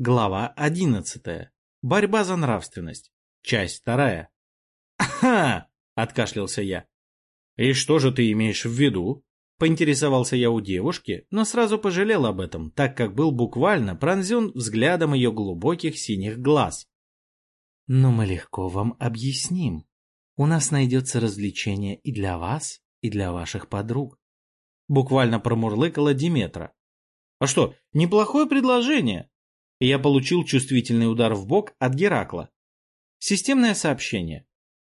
Глава 11. Борьба за нравственность. Часть вторая. «Ага!» — откашлялся я. «И что же ты имеешь в виду?» Поинтересовался я у девушки, но сразу пожалел об этом, так как был буквально пронзен взглядом ее глубоких синих глаз. «Но мы легко вам объясним. У нас найдется развлечение и для вас, и для ваших подруг». Буквально промурлыкала Диметра. «А что, неплохое предложение?» Я получил чувствительный удар в бок от Геракла. Системное сообщение.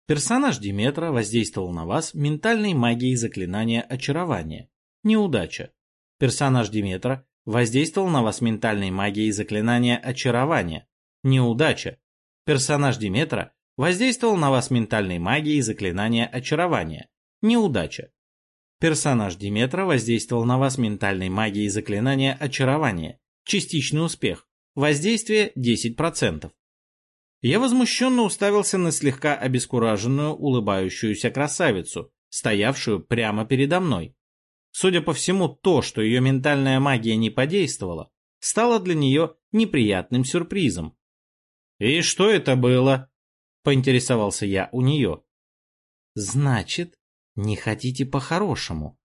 Персонаж Диметра воздействовал на вас ментальной магией заклинания очарования. Неудача. Персонаж Диметра воздействовал на вас ментальной магией заклинания очарования. Неудача. Персонаж Диметра воздействовал на вас ментальной магией заклинания очарования. Неудача. Персонаж Диметра воздействовал на вас ментальной магией заклинания очарования. Частичный успех. Воздействие 10%. Я возмущенно уставился на слегка обескураженную, улыбающуюся красавицу, стоявшую прямо передо мной. Судя по всему, то, что ее ментальная магия не подействовала, стало для нее неприятным сюрпризом. «И что это было?» — поинтересовался я у нее. «Значит, не хотите по-хорошему?»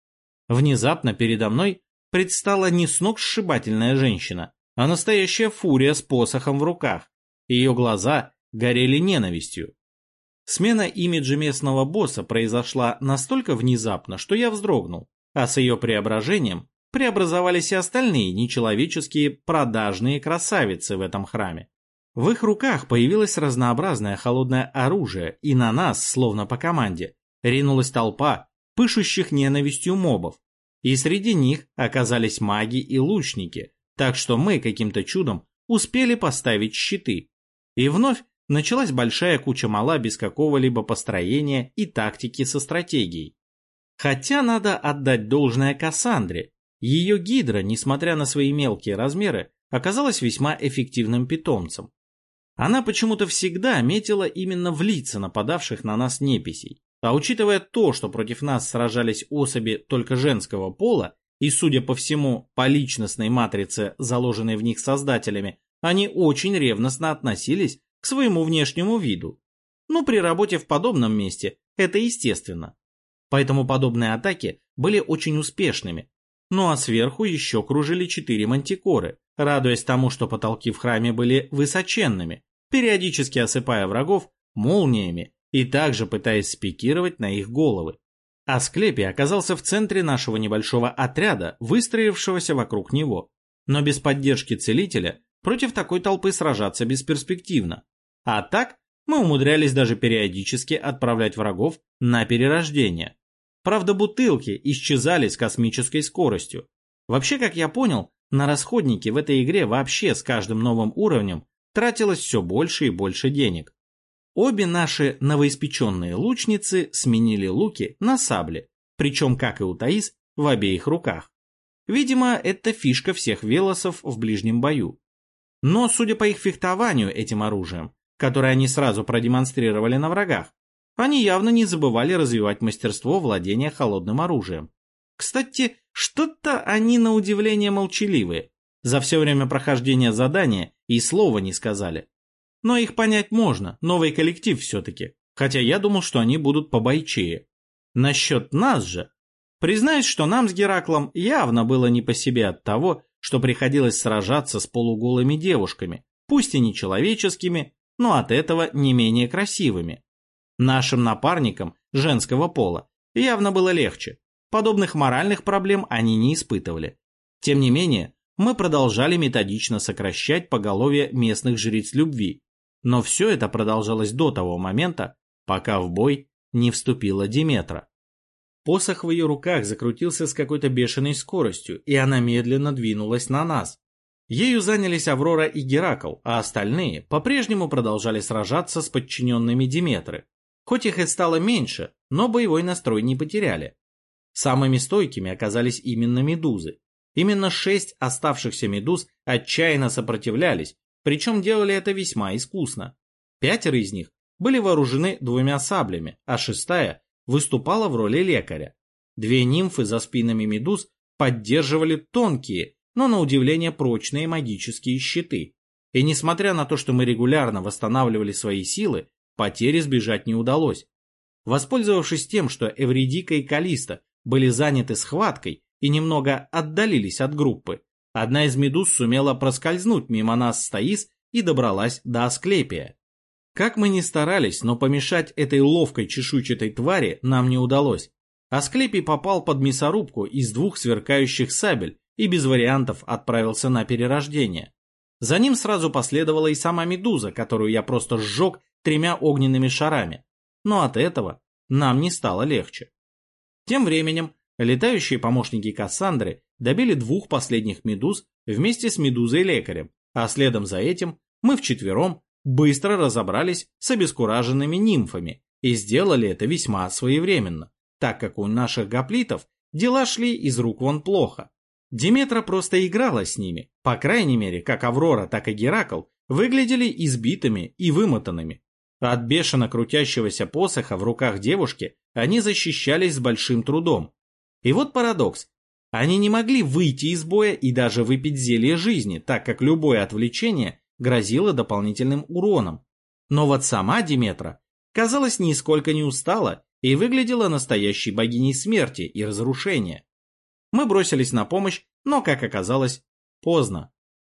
Внезапно передо мной предстала не сногсшибательная женщина, а настоящая фурия с посохом в руках. Ее глаза горели ненавистью. Смена имиджа местного босса произошла настолько внезапно, что я вздрогнул, а с ее преображением преобразовались и остальные нечеловеческие продажные красавицы в этом храме. В их руках появилось разнообразное холодное оружие, и на нас, словно по команде, ринулась толпа пышущих ненавистью мобов. И среди них оказались маги и лучники, так что мы каким-то чудом успели поставить щиты. И вновь началась большая куча мала без какого-либо построения и тактики со стратегией. Хотя надо отдать должное Кассандре. Ее гидра, несмотря на свои мелкие размеры, оказалась весьма эффективным питомцем. Она почему-то всегда метила именно в лица нападавших на нас неписей. А учитывая то, что против нас сражались особи только женского пола, и, судя по всему, по личностной матрице, заложенной в них создателями, они очень ревностно относились к своему внешнему виду. Но при работе в подобном месте это естественно. Поэтому подобные атаки были очень успешными. Ну а сверху еще кружили четыре мантикоры, радуясь тому, что потолки в храме были высоченными, периодически осыпая врагов молниями и также пытаясь спикировать на их головы. Асклепий оказался в центре нашего небольшого отряда, выстроившегося вокруг него. Но без поддержки целителя Против такой толпы сражаться бесперспективно. А так мы умудрялись даже периодически отправлять врагов на перерождение. Правда, бутылки исчезали с космической скоростью. Вообще, как я понял, на расходники в этой игре вообще с каждым новым уровнем тратилось все больше и больше денег. Обе наши новоиспеченные лучницы сменили луки на сабли, причем, как и у Таис, в обеих руках. Видимо, это фишка всех велосов в ближнем бою. Но, судя по их фехтованию этим оружием, которое они сразу продемонстрировали на врагах, они явно не забывали развивать мастерство владения холодным оружием. Кстати, что-то они на удивление молчаливые. За все время прохождения задания и слова не сказали. Но их понять можно, новый коллектив все-таки. Хотя я думал, что они будут побойчее. Насчет нас же. Признаюсь, что нам с Гераклом явно было не по себе от того, что приходилось сражаться с полуголыми девушками, пусть и не человеческими, но от этого не менее красивыми. Нашим напарникам женского пола явно было легче. Подобных моральных проблем они не испытывали. Тем не менее, мы продолжали методично сокращать поголовье местных жриц любви. Но все это продолжалось до того момента, пока в бой не вступила Диметра. Посох в ее руках закрутился с какой-то бешеной скоростью, и она медленно двинулась на нас. Ею занялись Аврора и Геракл, а остальные по-прежнему продолжали сражаться с подчиненными Диметры. Хоть их и стало меньше, но боевой настрой не потеряли. Самыми стойкими оказались именно медузы. Именно шесть оставшихся медуз отчаянно сопротивлялись, причем делали это весьма искусно. Пятеро из них были вооружены двумя саблями, а шестая выступала в роли лекаря. Две нимфы за спинами медуз поддерживали тонкие, но на удивление прочные магические щиты. И несмотря на то, что мы регулярно восстанавливали свои силы, потери сбежать не удалось. Воспользовавшись тем, что Эвредика и Калиста были заняты схваткой и немного отдалились от группы, одна из медуз сумела проскользнуть мимо нас с Таис и добралась до Асклепия. Как мы ни старались, но помешать этой ловкой чешуйчатой твари нам не удалось. Асклепий попал под мясорубку из двух сверкающих сабель и без вариантов отправился на перерождение. За ним сразу последовала и сама медуза, которую я просто сжег тремя огненными шарами. Но от этого нам не стало легче. Тем временем летающие помощники Кассандры добили двух последних медуз вместе с медузой-лекарем, а следом за этим мы вчетвером быстро разобрались с обескураженными нимфами и сделали это весьма своевременно, так как у наших гоплитов дела шли из рук вон плохо. Диметра просто играла с ними, по крайней мере, как Аврора, так и Геракл выглядели избитыми и вымотанными. От бешено крутящегося посоха в руках девушки они защищались с большим трудом. И вот парадокс. Они не могли выйти из боя и даже выпить зелье жизни, так как любое отвлечение грозило дополнительным уроном. Но вот сама Диметра, казалось, нисколько не устала и выглядела настоящей богиней смерти и разрушения. Мы бросились на помощь, но, как оказалось, поздно.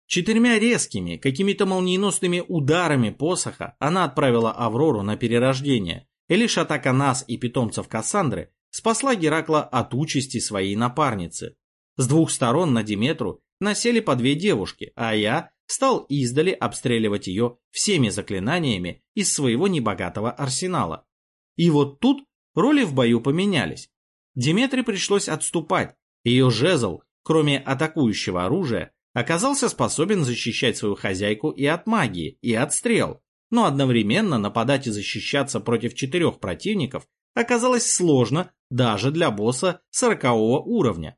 Четырьмя резкими, какими-то молниеносными ударами посоха она отправила Аврору на перерождение, и лишь атака нас и питомцев Кассандры спасла Геракла от участи своей напарницы. С двух сторон на Диметру насели по две девушки, а я стал издали обстреливать ее всеми заклинаниями из своего небогатого арсенала. И вот тут роли в бою поменялись. Диметре пришлось отступать, ее жезл, кроме атакующего оружия, оказался способен защищать свою хозяйку и от магии, и от стрел, но одновременно нападать и защищаться против четырех противников оказалось сложно даже для босса сорокового уровня.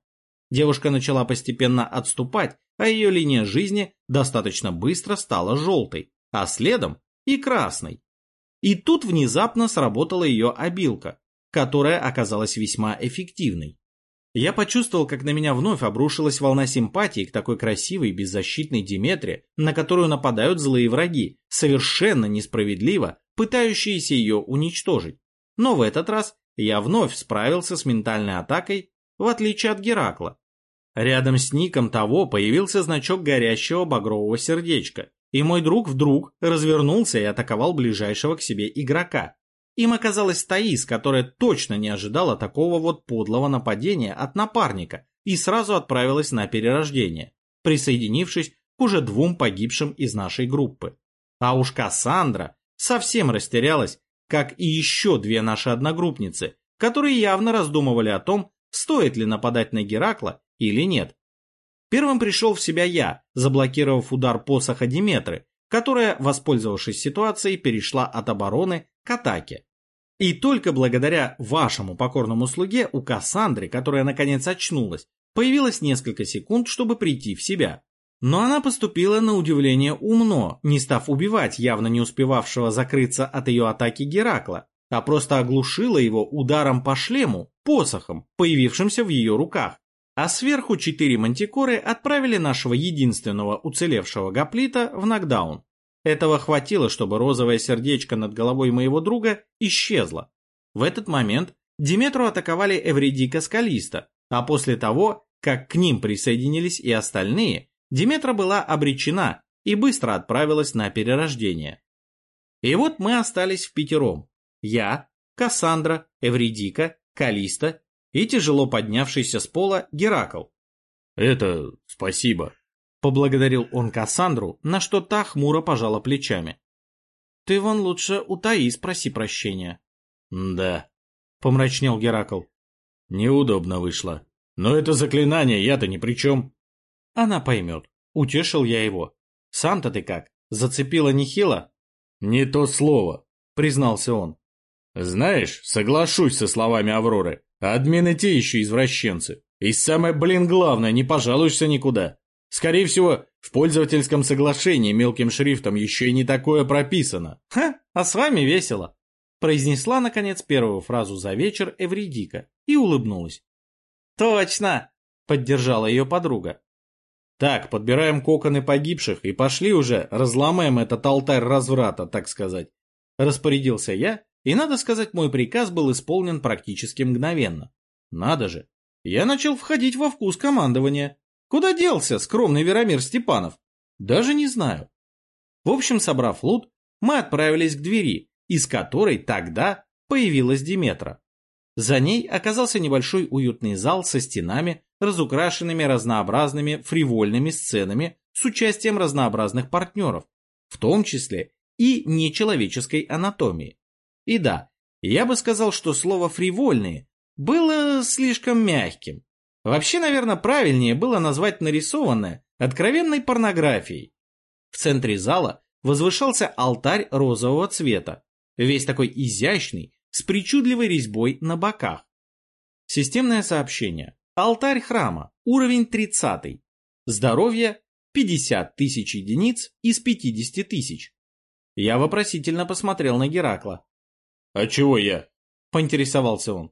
Девушка начала постепенно отступать, а ее линия жизни достаточно быстро стала желтой, а следом и красной. И тут внезапно сработала ее обилка, которая оказалась весьма эффективной. Я почувствовал, как на меня вновь обрушилась волна симпатии к такой красивой беззащитной Диметре, на которую нападают злые враги, совершенно несправедливо пытающиеся ее уничтожить. Но в этот раз я вновь справился с ментальной атакой, в отличие от Геракла. Рядом с ником того появился значок горящего багрового сердечка, и мой друг вдруг развернулся и атаковал ближайшего к себе игрока. Им оказалась Таис, которая точно не ожидала такого вот подлого нападения от напарника и сразу отправилась на перерождение, присоединившись к уже двум погибшим из нашей группы. А уж Кассандра совсем растерялась, как и еще две наши одногруппницы, которые явно раздумывали о том, стоит ли нападать на Геракла или нет. Первым пришел в себя я, заблокировав удар посоха Диметры, которая, воспользовавшись ситуацией, перешла от обороны к атаке. И только благодаря вашему покорному слуге у Кассандры, которая наконец очнулась, появилось несколько секунд, чтобы прийти в себя. Но она поступила на удивление умно, не став убивать явно не успевавшего закрыться от ее атаки Геракла, а просто оглушила его ударом по шлему, посохом, появившимся в ее руках. А сверху четыре мантикоры отправили нашего единственного уцелевшего гоплита в нокдаун. Этого хватило, чтобы розовое сердечко над головой моего друга исчезло. В этот момент Диметру атаковали Эвредика Скалиста, а после того, как к ним присоединились и остальные, Диметра была обречена и быстро отправилась на перерождение. И вот мы остались в пятером. Я, Кассандра, Эвредика, Калиста и тяжело поднявшийся с пола Геракл. «Это спасибо», Поблагодарил он Кассандру, на что та хмуро пожала плечами. «Ты вон лучше у Таи спроси прощения». «Да», — помрачнел Геракл. «Неудобно вышло. Но это заклинание, я-то ни при чем». «Она поймет». Утешил я его. «Сам-то ты как? Зацепила нехило?» «Не то слово», — признался он. «Знаешь, соглашусь со словами Авроры. Админы те еще извращенцы. И самое, блин, главное, не пожалуешься никуда. Скорее всего, в пользовательском соглашении мелким шрифтом еще и не такое прописано. Ха, а с вами весело. Произнесла, наконец, первую фразу за вечер Эвридика и улыбнулась. Точно, поддержала ее подруга. Так, подбираем коконы погибших и пошли уже, разломаем этот алтарь разврата, так сказать. Распорядился я, и, надо сказать, мой приказ был исполнен практически мгновенно. Надо же, я начал входить во вкус командования. Куда делся скромный Веромир Степанов? Даже не знаю. В общем, собрав лут, мы отправились к двери, из которой тогда появилась Диметра. За ней оказался небольшой уютный зал со стенами, разукрашенными разнообразными фривольными сценами с участием разнообразных партнеров, в том числе и нечеловеческой анатомии. И да, я бы сказал, что слово «фривольные» было слишком мягким. Вообще, наверное, правильнее было назвать нарисованное откровенной порнографией. В центре зала возвышался алтарь розового цвета, весь такой изящный, с причудливой резьбой на боках. Системное сообщение. Алтарь храма. Уровень 30. Здоровье 50 тысяч единиц из 50 тысяч. Я вопросительно посмотрел на Геракла. «А чего я?» – поинтересовался он.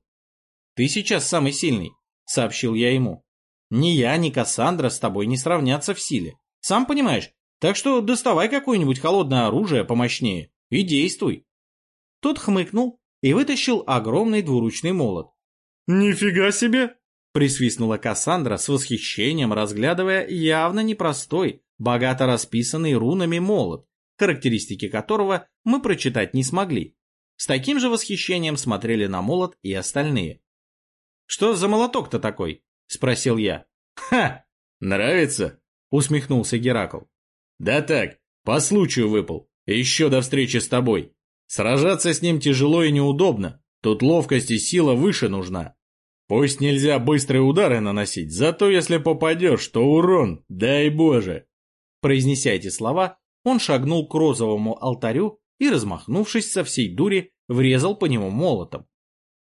«Ты сейчас самый сильный», – сообщил я ему. «Ни я, ни Кассандра с тобой не сравнятся в силе. Сам понимаешь, так что доставай какое-нибудь холодное оружие помощнее и действуй». Тот хмыкнул и вытащил огромный двуручный молот. «Нифига себе!» – присвистнула Кассандра с восхищением, разглядывая явно непростой, богато расписанный рунами молот, характеристики которого мы прочитать не смогли. С таким же восхищением смотрели на молот и остальные. «Что за молоток-то такой?» – спросил я. «Ха! Нравится?» – усмехнулся Геракл. «Да так, по случаю выпал. Еще до встречи с тобой. Сражаться с ним тяжело и неудобно, тут ловкость и сила выше нужна. Пусть нельзя быстрые удары наносить, зато если попадешь, то урон, дай боже. Произнеся эти слова, он шагнул к розовому алтарю и, размахнувшись со всей дури, врезал по нему молотом.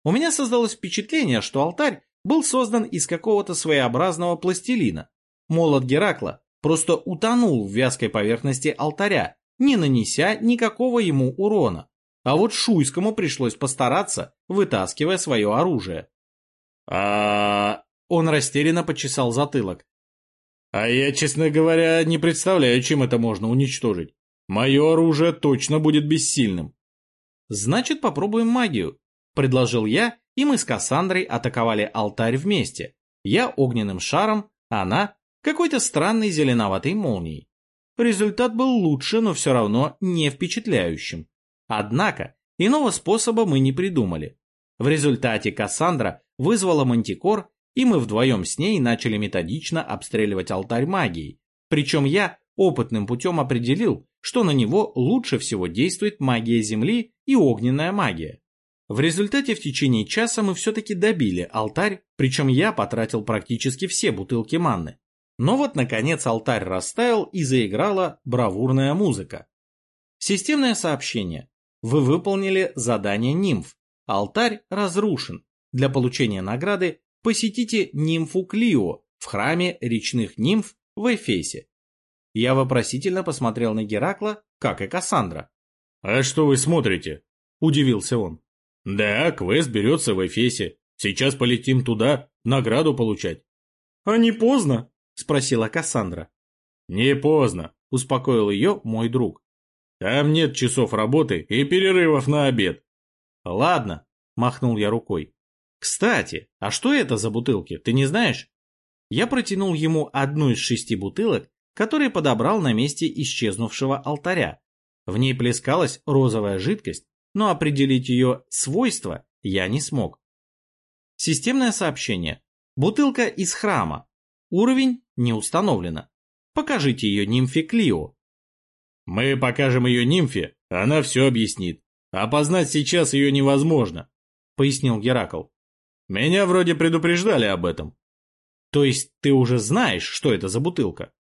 У меня создалось впечатление, что алтарь был создан из какого-то своеобразного пластилина. Молот Геракла просто утонул в вязкой поверхности алтаря, не нанеся никакого ему урона. А вот Шуйскому пришлось постараться, вытаскивая свое оружие. А Он растерянно почесал затылок. «А я, честно говоря, не представляю, чем это можно уничтожить. Мое оружие точно будет бессильным». «Значит, попробуем магию», — предложил я, и мы с Кассандрой атаковали алтарь вместе. Я огненным шаром, она какой-то странной зеленоватой молнией. Результат был лучше, но все равно не впечатляющим. Однако, иного способа мы не придумали. В результате Кассандра вызвала мантикор, и мы вдвоем с ней начали методично обстреливать алтарь магией. Причем я опытным путем определил, что на него лучше всего действует магия Земли и огненная магия. В результате в течение часа мы все-таки добили алтарь, причем я потратил практически все бутылки манны. Но вот, наконец, алтарь растаял и заиграла бравурная музыка. Системное сообщение. Вы выполнили задание нимф. Алтарь разрушен. Для получения награды посетите нимфу Клио в храме речных нимф в Эфесе. Я вопросительно посмотрел на Геракла, как и Кассандра. «А что вы смотрите?» – удивился он. «Да, квест берется в Эфесе. Сейчас полетим туда, награду получать». «А не поздно?» – спросила Кассандра. «Не поздно», – успокоил ее мой друг. Там нет часов работы и перерывов на обед. Ладно, махнул я рукой. Кстати, а что это за бутылки, ты не знаешь? Я протянул ему одну из шести бутылок, которые подобрал на месте исчезнувшего алтаря. В ней плескалась розовая жидкость, но определить ее свойства я не смог. Системное сообщение. Бутылка из храма. Уровень не установлено. Покажите ее нимфе Клио. Мы покажем ее нимфе, она все объяснит. Опознать сейчас ее невозможно, пояснил Геракл. Меня вроде предупреждали об этом. То есть ты уже знаешь, что это за бутылка?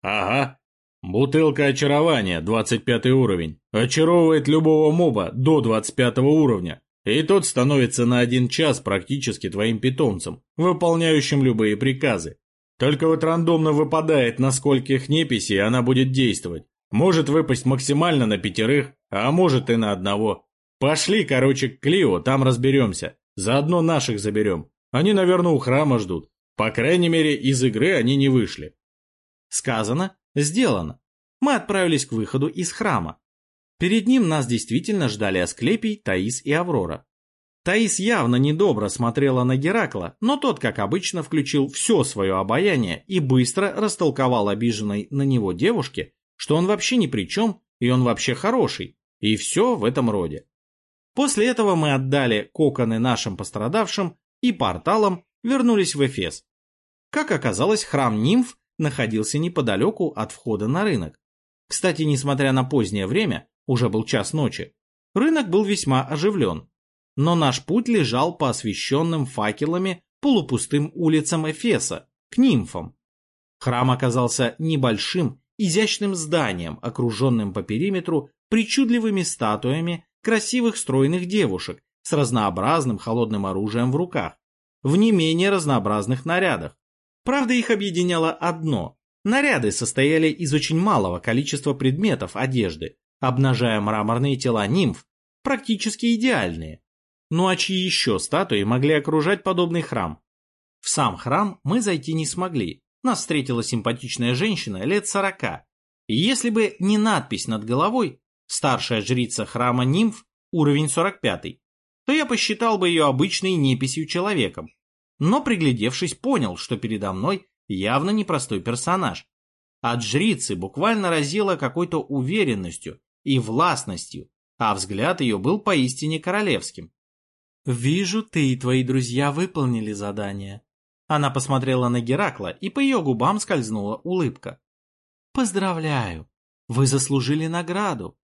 Ага. Бутылка очарования, 25 уровень. Очаровывает любого моба до 25 уровня. И тот становится на один час практически твоим питомцем, выполняющим любые приказы. Только вот рандомно выпадает, на скольких неписей она будет действовать. Может выпасть максимально на пятерых, а может и на одного. Пошли, короче, к Клио, там разберемся. Заодно наших заберем. Они, наверное, у храма ждут. По крайней мере, из игры они не вышли. Сказано, сделано. Мы отправились к выходу из храма. Перед ним нас действительно ждали Асклепий, Таис и Аврора. Таис явно недобро смотрела на Геракла, но тот, как обычно, включил все свое обаяние и быстро растолковал обиженной на него девушке, что он вообще ни при чем, и он вообще хороший, и все в этом роде. После этого мы отдали коконы нашим пострадавшим и порталом вернулись в Эфес. Как оказалось, храм нимф находился неподалеку от входа на рынок. Кстати, несмотря на позднее время, уже был час ночи, рынок был весьма оживлен. Но наш путь лежал по освещенным факелами полупустым улицам Эфеса, к нимфам. Храм оказался небольшим, изящным зданием, окруженным по периметру причудливыми статуями красивых стройных девушек с разнообразным холодным оружием в руках, в не менее разнообразных нарядах. Правда, их объединяло одно. Наряды состояли из очень малого количества предметов одежды, обнажая мраморные тела нимф, практически идеальные. Ну а чьи еще статуи могли окружать подобный храм? В сам храм мы зайти не смогли. Нас встретила симпатичная женщина лет сорока. Если бы не надпись над головой «Старшая жрица храма нимф, уровень 45», то я посчитал бы ее обычной неписью человеком. Но приглядевшись, понял, что передо мной явно непростой персонаж. От жрицы буквально разило какой-то уверенностью и властностью, а взгляд ее был поистине королевским. «Вижу, ты и твои друзья выполнили задание». Она посмотрела на Геракла, и по ее губам скользнула улыбка. «Поздравляю! Вы заслужили награду!»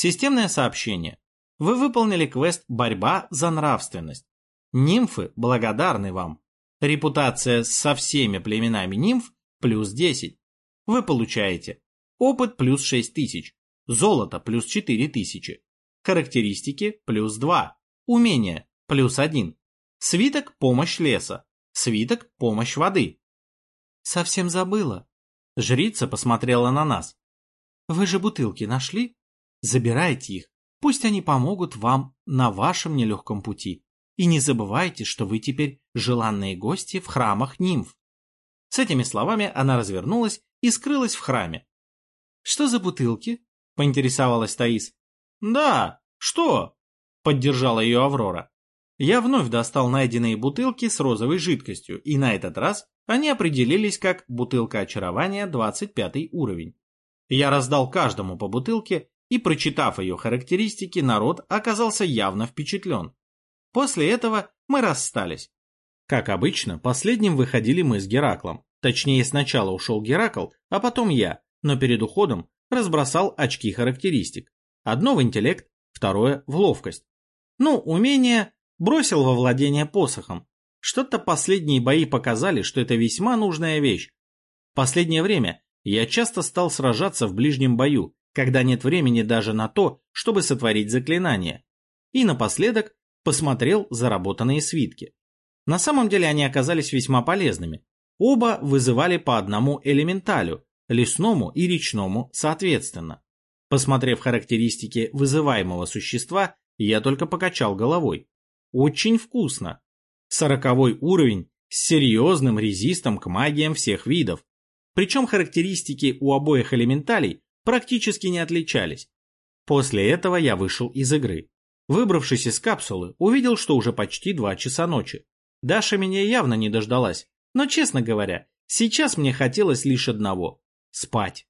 Системное сообщение. Вы выполнили квест «Борьба за нравственность». Нимфы благодарны вам. Репутация со всеми племенами нимф плюс 10. Вы получаете опыт плюс 6000, золото плюс 4000, характеристики плюс 2, умения плюс 1, свиток помощь леса, свиток помощь воды. Совсем забыла. Жрица посмотрела на нас. Вы же бутылки нашли? Забирайте их Пусть они помогут вам на вашем нелегком пути. И не забывайте, что вы теперь желанные гости в храмах нимф. С этими словами она развернулась и скрылась в храме. «Что за бутылки?» — поинтересовалась Таис. «Да, что?» — поддержала ее Аврора. Я вновь достал найденные бутылки с розовой жидкостью, и на этот раз они определились как бутылка очарования 25 уровень. Я раздал каждому по бутылке и, прочитав ее характеристики, народ оказался явно впечатлен. После этого мы расстались. Как обычно, последним выходили мы с Гераклом. Точнее, сначала ушел Геракл, а потом я, но перед уходом разбросал очки характеристик. Одно в интеллект, второе в ловкость. Ну, умение бросил во владение посохом. Что-то последние бои показали, что это весьма нужная вещь. Последнее время я часто стал сражаться в ближнем бою, когда нет времени даже на то, чтобы сотворить заклинание. И напоследок посмотрел заработанные свитки. На самом деле они оказались весьма полезными. Оба вызывали по одному элементалю, лесному и речному соответственно. Посмотрев характеристики вызываемого существа, я только покачал головой. Очень вкусно. Сороковой уровень с серьезным резистом к магиям всех видов. Причем характеристики у обоих элементалей практически не отличались. После этого я вышел из игры. Выбравшись из капсулы, увидел, что уже почти два часа ночи. Даша меня явно не дождалась, но, честно говоря, сейчас мне хотелось лишь одного – спать.